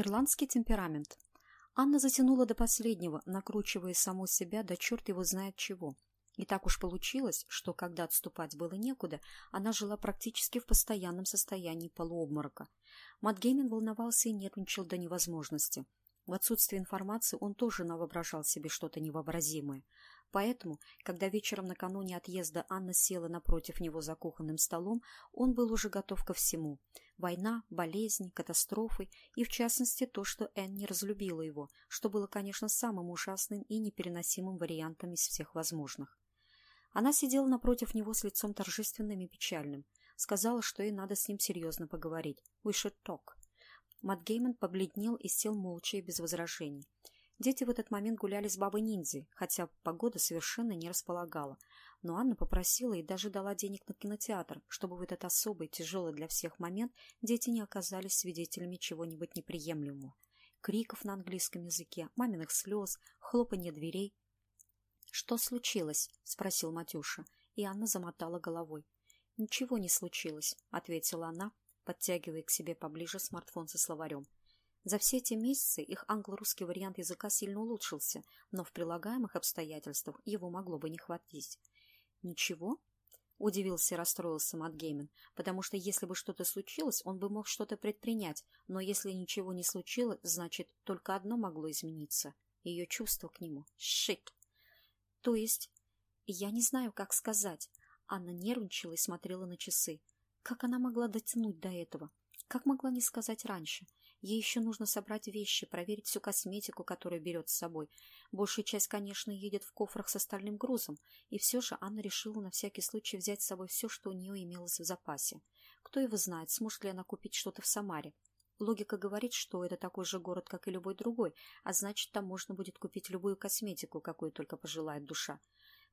Ирландский темперамент. Анна затянула до последнего, накручивая саму себя до черт его знает чего. И так уж получилось, что когда отступать было некуда, она жила практически в постоянном состоянии полуобморока. Матгеймин волновался и нервничал до невозможности. В отсутствие информации он тоже навоображал себе что-то невообразимое. Поэтому, когда вечером накануне отъезда Анна села напротив него за кухонным столом, он был уже готов ко всему. Война, болезни, катастрофы и, в частности, то, что Энн не разлюбила его, что было, конечно, самым ужасным и непереносимым вариантом из всех возможных. Она сидела напротив него с лицом торжественным и печальным. Сказала, что ей надо с ним серьезно поговорить. «We should talk». Гейман побледнел и сел молча и без возражений. Дети в этот момент гуляли с бабой Ниндзи, хотя погода совершенно не располагала. Но Анна попросила и даже дала денег на кинотеатр, чтобы в этот особый, тяжелый для всех момент дети не оказались свидетелями чего-нибудь неприемлемого. Криков на английском языке, маминых слез, хлопанье дверей. — Что случилось? — спросил Матюша, и Анна замотала головой. — Ничего не случилось, — ответила она, подтягивая к себе поближе смартфон со словарем. — за все эти месяцы их англо-русский вариант языка сильно улучшился, но в прилагаемых обстоятельствах его могло бы не хватить. «Ничего?» — удивился и расстроился Матгеймен, потому что если бы что-то случилось, он бы мог что-то предпринять, но если ничего не случилось, значит, только одно могло измениться — ее чувство к нему. Шит! То есть, я не знаю, как сказать. Анна нервничала и смотрела на часы. Как она могла дотянуть до этого? Как могла не сказать раньше? Ей еще нужно собрать вещи, проверить всю косметику, которую берет с собой. Большая часть, конечно, едет в кофрах с остальным грузом, и все же Анна решила на всякий случай взять с собой все, что у нее имелось в запасе. Кто его знает, сможет ли она купить что-то в Самаре. Логика говорит, что это такой же город, как и любой другой, а значит, там можно будет купить любую косметику, какую только пожелает душа.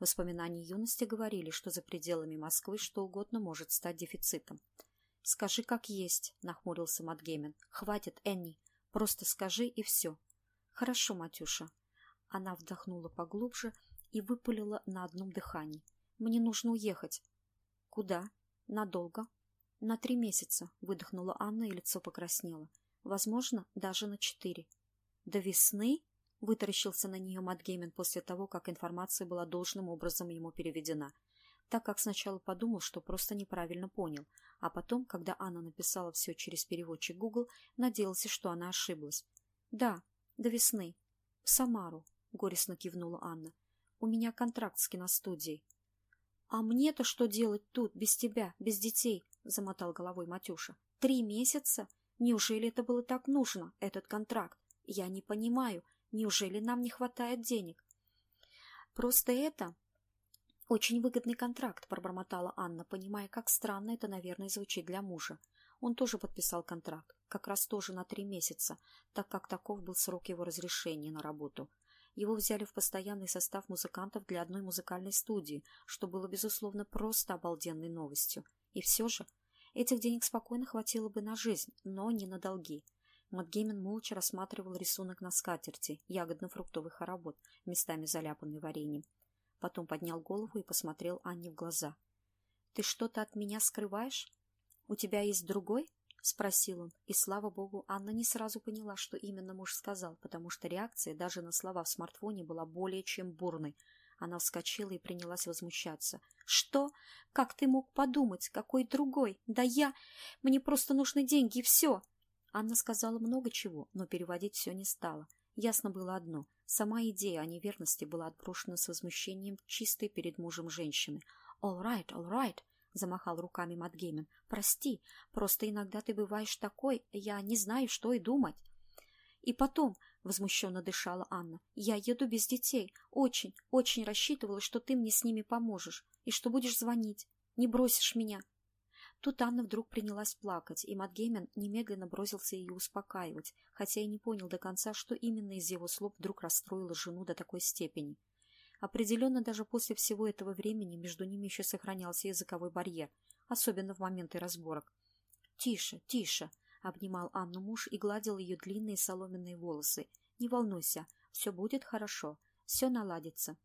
Воспоминания юности говорили, что за пределами Москвы что угодно может стать дефицитом. «Скажи, как есть», — нахмурился Матгеймен. «Хватит, Энни. Просто скажи, и все». «Хорошо, Матюша». Она вдохнула поглубже и выпалила на одном дыхании. «Мне нужно уехать». «Куда?» «Надолго». «На три месяца», — выдохнула Анна, и лицо покраснело. «Возможно, даже на четыре». «До весны?» — вытаращился на нее Матгеймен после того, как информация была должным образом ему переведена так как сначала подумал, что просто неправильно понял, а потом, когда Анна написала все через переводчик Google, надеялся, что она ошиблась. «Да, до весны. В Самару», — горестно кивнула Анна. «У меня контракт с киностудией». «А мне-то что делать тут, без тебя, без детей?» — замотал головой Матюша. «Три месяца? Неужели это было так нужно, этот контракт? Я не понимаю, неужели нам не хватает денег?» «Просто это «Очень выгодный контракт», — пробормотала Анна, понимая, как странно это, наверное, звучит для мужа. Он тоже подписал контракт, как раз тоже на три месяца, так как таков был срок его разрешения на работу. Его взяли в постоянный состав музыкантов для одной музыкальной студии, что было, безусловно, просто обалденной новостью. И все же этих денег спокойно хватило бы на жизнь, но не на долги. Матгеймен молча рассматривал рисунок на скатерти, ягодно-фруктовый хоровод, местами заляпанный вареньем. Потом поднял голову и посмотрел Анне в глаза. — Ты что-то от меня скрываешь? У тебя есть другой? — спросил он, и, слава богу, Анна не сразу поняла, что именно муж сказал, потому что реакция даже на слова в смартфоне была более чем бурной. Она вскочила и принялась возмущаться. — Что? Как ты мог подумать? Какой другой? Да я... Мне просто нужны деньги, и все! Анна сказала много чего, но переводить все не стала. Ясно было одно. Сама идея о неверности была отброшена с возмущением чистой перед мужем женщины. «All right, all right», — замахал руками Матгеймен. «Прости, просто иногда ты бываешь такой, я не знаю, что и думать». «И потом», — возмущенно дышала Анна, — «я еду без детей. Очень, очень рассчитывала, что ты мне с ними поможешь и что будешь звонить. Не бросишь меня». Тут Анна вдруг принялась плакать, и Матгеймен немедленно бросился ее успокаивать, хотя и не понял до конца, что именно из его слов вдруг расстроило жену до такой степени. Определенно, даже после всего этого времени между ними еще сохранялся языковой барьер, особенно в моменты разборок. «Тише, тише!» — обнимал Анну муж и гладил ее длинные соломенные волосы. «Не волнуйся, все будет хорошо, все наладится».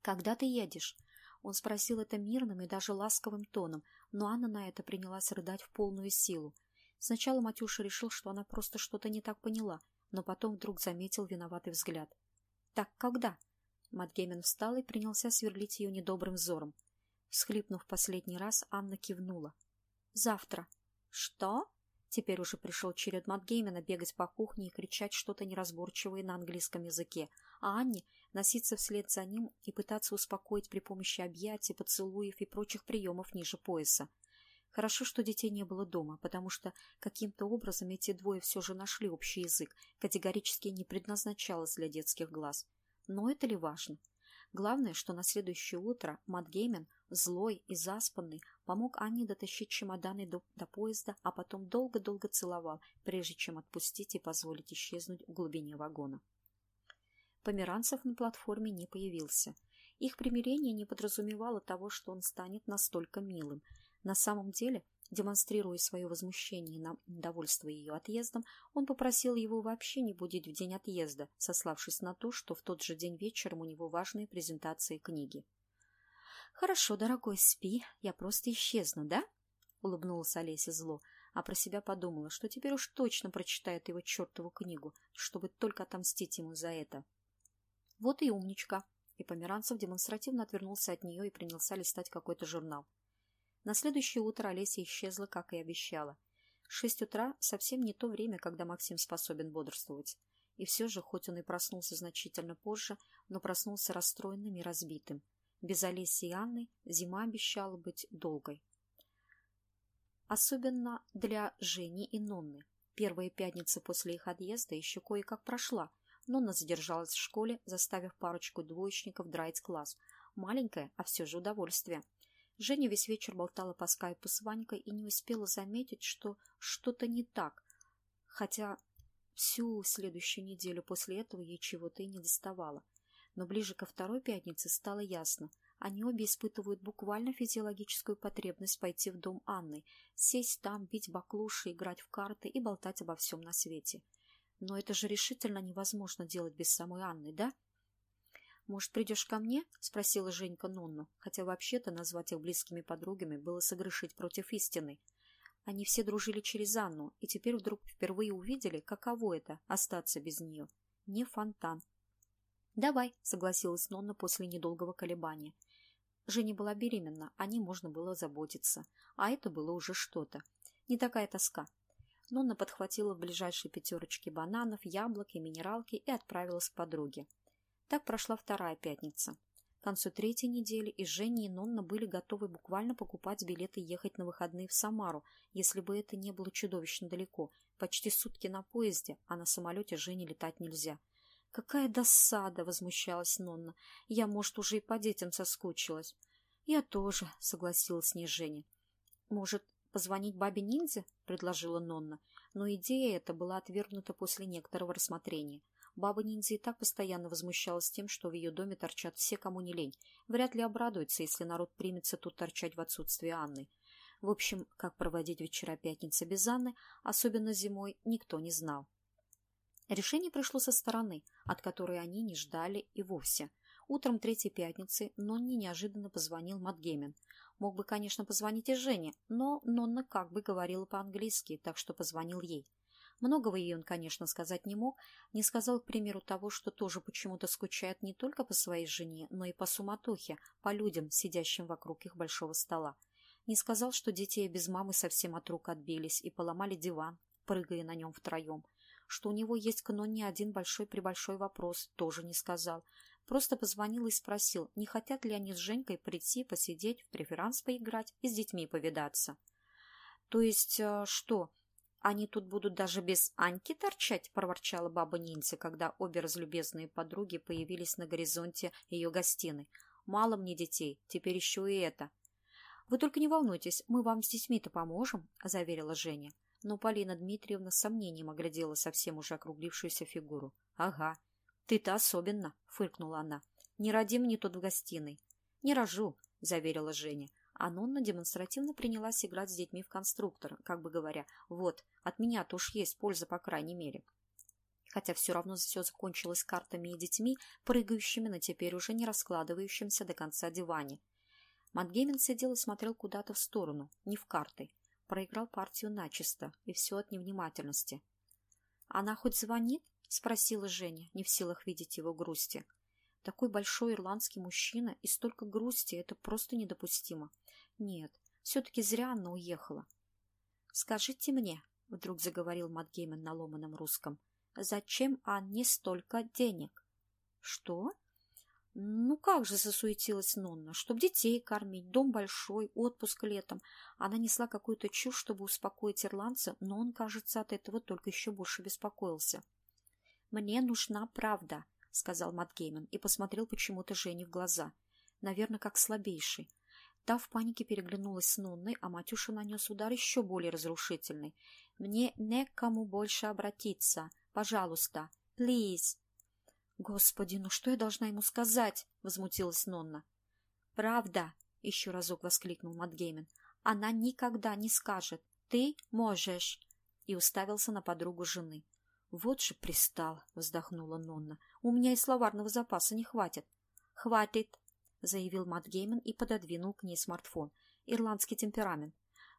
«Когда ты едешь?» Он спросил это мирным и даже ласковым тоном, но Анна на это принялась рыдать в полную силу. Сначала Матюша решил, что она просто что-то не так поняла, но потом вдруг заметил виноватый взгляд. «Так когда?» Матгеймен встал и принялся сверлить ее недобрым взором. Всхлипнув последний раз, Анна кивнула. «Завтра». «Что?» Теперь уже пришел черед Матгеймена бегать по кухне и кричать что-то неразборчивое на английском языке, а Анне носиться вслед за ним и пытаться успокоить при помощи объятий, поцелуев и прочих приемов ниже пояса. Хорошо, что детей не было дома, потому что каким-то образом эти двое все же нашли общий язык, категорически не предназначалось для детских глаз. Но это ли важно? Главное, что на следующее утро Мат Геймен, злой и заспанный, помог Анне дотащить чемоданы до, до поезда, а потом долго-долго целовал, прежде чем отпустить и позволить исчезнуть в глубине вагона. Померанцев на платформе не появился. Их примирение не подразумевало того, что он станет настолько милым. На самом деле Демонстрируя свое возмущение на недовольство ее отъездом, он попросил его вообще не будить в день отъезда, сославшись на то, что в тот же день вечером у него важные презентации книги. «Хорошо, дорогой, спи, я просто исчезну, да?» — улыбнулась Олеся зло, а про себя подумала, что теперь уж точно прочитает его чертову книгу, чтобы только отомстить ему за это. «Вот и умничка!» И Померанцев демонстративно отвернулся от нее и принялся листать какой-то журнал. На следующее утро Олеся исчезла, как и обещала. Шесть утра — совсем не то время, когда Максим способен бодрствовать. И все же, хоть он и проснулся значительно позже, но проснулся расстроенным и разбитым. Без Олеси и Анны зима обещала быть долгой. Особенно для Жени и Нонны. Первая пятница после их отъезда еще кое-как прошла. Нонна задержалась в школе, заставив парочку двоечников драить класс. Маленькое, а все же удовольствие. Женя весь вечер болтала по скайпу с Ванькой и не успела заметить, что что-то не так, хотя всю следующую неделю после этого ей чего-то и не доставало. Но ближе ко второй пятнице стало ясно. Они обе испытывают буквально физиологическую потребность пойти в дом Анны, сесть там, бить баклуши, играть в карты и болтать обо всем на свете. Но это же решительно невозможно делать без самой Анны, да? «Может, придешь ко мне?» — спросила Женька Нонну, хотя вообще-то назвать их близкими подругами было согрешить против истины. Они все дружили через Анну, и теперь вдруг впервые увидели, каково это — остаться без нее. Не фонтан. «Давай», — согласилась Нонна после недолгого колебания. Женя была беременна, о ней можно было заботиться, а это было уже что-то. Не такая тоска. Нонна подхватила в ближайшей пятерочке бананов, яблок и минералки и отправилась к подруге. Так прошла вторая пятница. К концу третьей недели и Женя и Нонна были готовы буквально покупать билеты ехать на выходные в Самару, если бы это не было чудовищно далеко. Почти сутки на поезде, а на самолете Жене летать нельзя. «Какая досада!» — возмущалась Нонна. «Я, может, уже и по детям соскучилась». «Я тоже», — согласилась с ней Женя. «Может, позвонить бабе-ниндзе?» — предложила Нонна. Но идея эта была отвергнута после некоторого рассмотрения. Баба-ниндзя и так постоянно возмущалась тем, что в ее доме торчат все, кому не лень. Вряд ли обрадуется, если народ примется тут торчать в отсутствие Анны. В общем, как проводить вечера пятницы без Анны, особенно зимой, никто не знал. Решение пришло со стороны, от которой они не ждали и вовсе. Утром третьей пятницы Нонне неожиданно позвонил Матгемен. Мог бы, конечно, позвонить и Жене, но Нонна как бы говорила по-английски, так что позвонил ей. Многого ей он, конечно, сказать не мог, не сказал, к примеру, того, что тоже почему-то скучает не только по своей жене, но и по суматохе, по людям, сидящим вокруг их большого стола. Не сказал, что детей без мамы совсем от рук отбились и поломали диван, прыгая на нем втроем. Что у него есть к Ноне один большой-пребольшой вопрос, тоже не сказал. Просто позвонил и спросил, не хотят ли они с Женькой прийти, посидеть, в преферанс поиграть и с детьми повидаться. — То есть э, что? «Они тут будут даже без Аньки торчать?» – проворчала баба-ниндзя, когда обе разлюбезные подруги появились на горизонте ее гостиной. «Мало мне детей, теперь еще и это». «Вы только не волнуйтесь, мы вам с детьми-то поможем», – заверила Женя. Но Полина Дмитриевна с сомнением оглядела совсем уже округлившуюся фигуру. «Ага, ты-то особенно», – фыркнула она. «Не роди мне тут в гостиной». «Не рожу», – заверила Женя. А Нонна демонстративно принялась играть с детьми в конструктор, как бы говоря, вот, от меня-то уж есть польза по крайней мере. Хотя все равно все закончилось картами и детьми, прыгающими на теперь уже не раскладывающемся до конца диване. Матгеймен сидел и смотрел куда-то в сторону, не в карты. проиграл партию начисто, и все от невнимательности. «Она хоть звонит?» — спросила Женя, не в силах видеть его грусти. Такой большой ирландский мужчина и столько грусти — это просто недопустимо. Нет, все-таки зря она уехала. «Скажите мне», — вдруг заговорил Матгеймен на ломаном русском, — «зачем Анне столько денег?» «Что?» Ну как же засуетилась Нонна, чтоб детей кормить, дом большой, отпуск летом. Она несла какую-то чушь, чтобы успокоить ирландца, но он, кажется, от этого только еще больше беспокоился. «Мне нужна правда», — сказал Матгеймен и посмотрел почему-то Жене в глаза. Наверное, как слабейший. Та в панике переглянулась с Нонной, а Матюша нанес удар еще более разрушительный. «Мне не к кому больше обратиться. Пожалуйста. Плиз!» «Господи, ну что я должна ему сказать?» — возмутилась Нонна. «Правда!» — еще разок воскликнул Матгеймен. «Она никогда не скажет. Ты можешь!» И уставился на подругу жены. «Вот же пристал!» — вздохнула Нонна. «У меня и словарного запаса не хватит». «Хватит!» — заявил Матгеймен и пододвинул к ней смартфон. «Ирландский темперамент.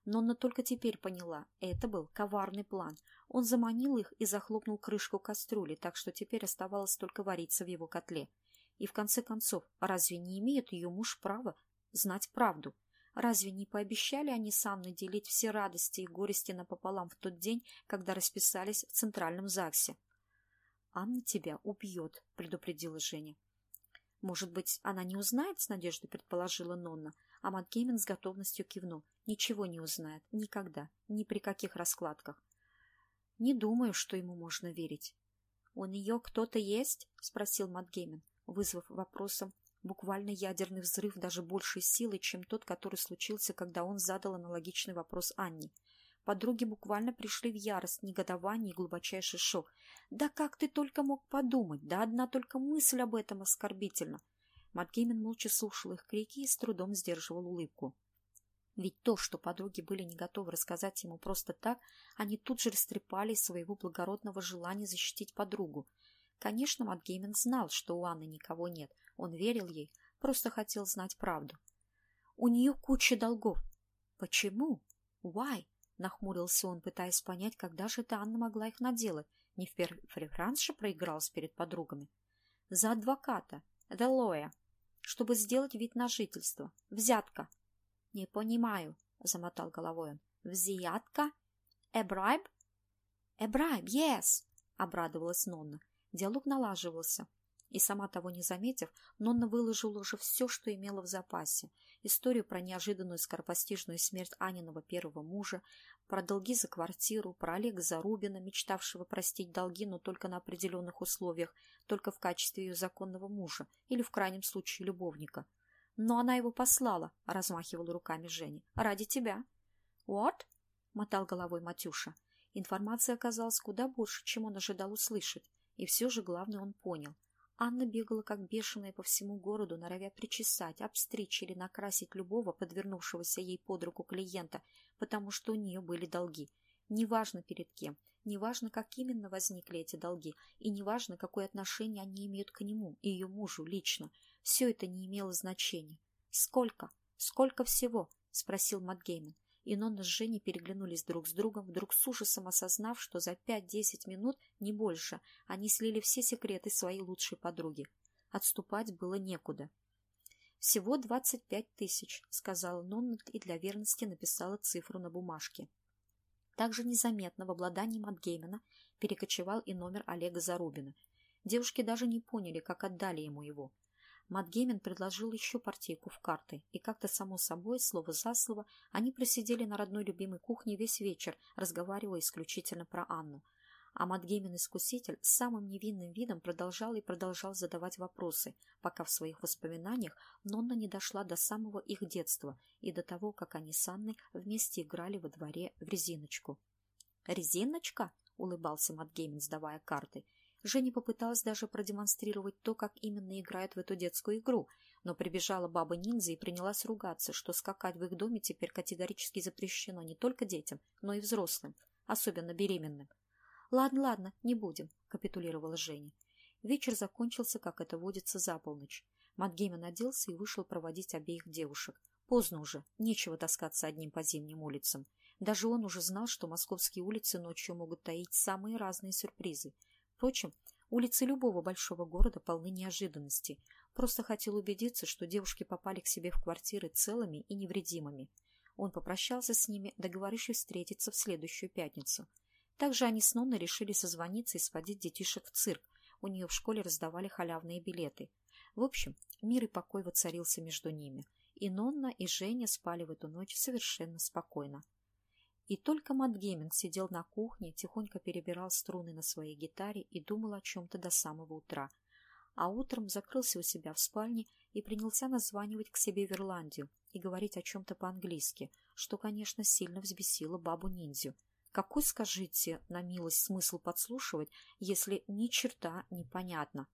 Нонна только теперь поняла, это был коварный план. Он заманил их и захлопнул крышку кастрюли, так что теперь оставалось только вариться в его котле. И в конце концов, разве не имеет ее муж права знать правду? Разве не пообещали они с Анной делить все радости и горести напополам в тот день, когда расписались в центральном ЗАГСе? — Анна тебя убьет, — предупредила Женя. — Может быть, она не узнает, — с надеждой предположила Нонна, а Макгеймен с готовностью кивнул. Ничего не узнает. Никогда. Ни при каких раскладках. Не думаю, что ему можно верить. — У нее кто-то есть? — спросил Макгеймен, вызвав вопросом буквально ядерный взрыв даже большей силы, чем тот, который случился, когда он задал аналогичный вопрос Анне. Подруги буквально пришли в ярость, негодование и глубочайший шок. «Да как ты только мог подумать? Да одна только мысль об этом оскорбительна!» Макгеймен молча слушал их крики и с трудом сдерживал улыбку. Ведь то, что подруги были не готовы рассказать ему просто так, они тут же растрепали своего благородного желания защитить подругу. Конечно, Макгеймен знал, что у Анны никого нет. Он верил ей, просто хотел знать правду. У нее куча долгов. Почему? Why? Нахмурился он, пытаясь понять, когда же эта Анна могла их наделать. Не в преферанше проигралась перед подругами. За адвоката. Lawyer чтобы сделать вид на жительство. Взятка. — Не понимаю, — замотал головой он. — Взятка? A bribe, yes, — обрадовалась Нонна. Диалог налаживался. И сама того не заметив, Нонна выложила уже все, что имела в запасе. Историю про неожиданную скоропостижную смерть Аниного первого мужа, про долги за квартиру, про Олега Зарубина, мечтавшего простить долги, но только на определенных условиях, только в качестве ее законного мужа или, в крайнем случае, любовника. Но она его послала, — размахивала руками Женя, — ради тебя. — What? — мотал головой Матюша. Информация оказалась куда больше, чем он ожидал услышать, и все же главное он понял. Анна бегала как бешеная по всему городу, норовя причесать, обстричь или накрасить любого подвернувшегося ей под руку клиента, потому что у нее были долги. Неважно перед кем, неважно, как именно возникли эти долги, и неважно, какое отношение они имеют к нему и ее мужу лично. Все это не имело значения. «Сколько? Сколько всего?» — спросил Матгеймен и Нонна с Женей переглянулись друг с другом, вдруг с ужасом осознав, что за пять-десять минут, не больше, они слили все секреты своей лучшей подруги. Отступать было некуда. «Всего двадцать пять тысяч», — сказала Нонна и для верности написала цифру на бумажке. Также незаметно в обладании Матгеймена перекочевал и номер Олега Зарубина. Девушки даже не поняли, как отдали ему его. Матгеймен предложил еще партийку в карты, и как-то само собой, слово за слово, они просидели на родной любимой кухне весь вечер, разговаривая исключительно про Анну. А Матгеймен-искуситель с самым невинным видом продолжал и продолжал задавать вопросы, пока в своих воспоминаниях Нонна не дошла до самого их детства и до того, как они с Анной вместе играли во дворе в резиночку. «Резиночка?» — улыбался Матгеймен, сдавая карты — Женя попыталась даже продемонстрировать то, как именно играют в эту детскую игру, но прибежала баба-ниндзя и принялась ругаться, что скакать в их доме теперь категорически запрещено не только детям, но и взрослым, особенно беременным. «Ладно, ладно, не будем», — капитулировала Женя. Вечер закончился, как это водится, за полночь. Матгеймен оделся и вышел проводить обеих девушек. Поздно уже, нечего таскаться одним по зимним улицам. Даже он уже знал, что московские улицы ночью могут таить самые разные сюрпризы. Впрочем, улицы любого большого города полны неожиданностей. Просто хотел убедиться, что девушки попали к себе в квартиры целыми и невредимыми. Он попрощался с ними, договорившись встретиться в следующую пятницу. Также они с Нонной решили созвониться и сводить детишек в цирк. У нее в школе раздавали халявные билеты. В общем, мир и покой воцарился между ними. И Нонна, и Женя спали в эту ночь совершенно спокойно. И только Матгемин сидел на кухне, тихонько перебирал струны на своей гитаре и думал о чем-то до самого утра. А утром закрылся у себя в спальне и принялся названивать к себе в Ирландию и говорить о чем-то по-английски, что, конечно, сильно взбесило бабу-ниндзю. Какой, скажите, на милость смысл подслушивать, если ни черта непонятно?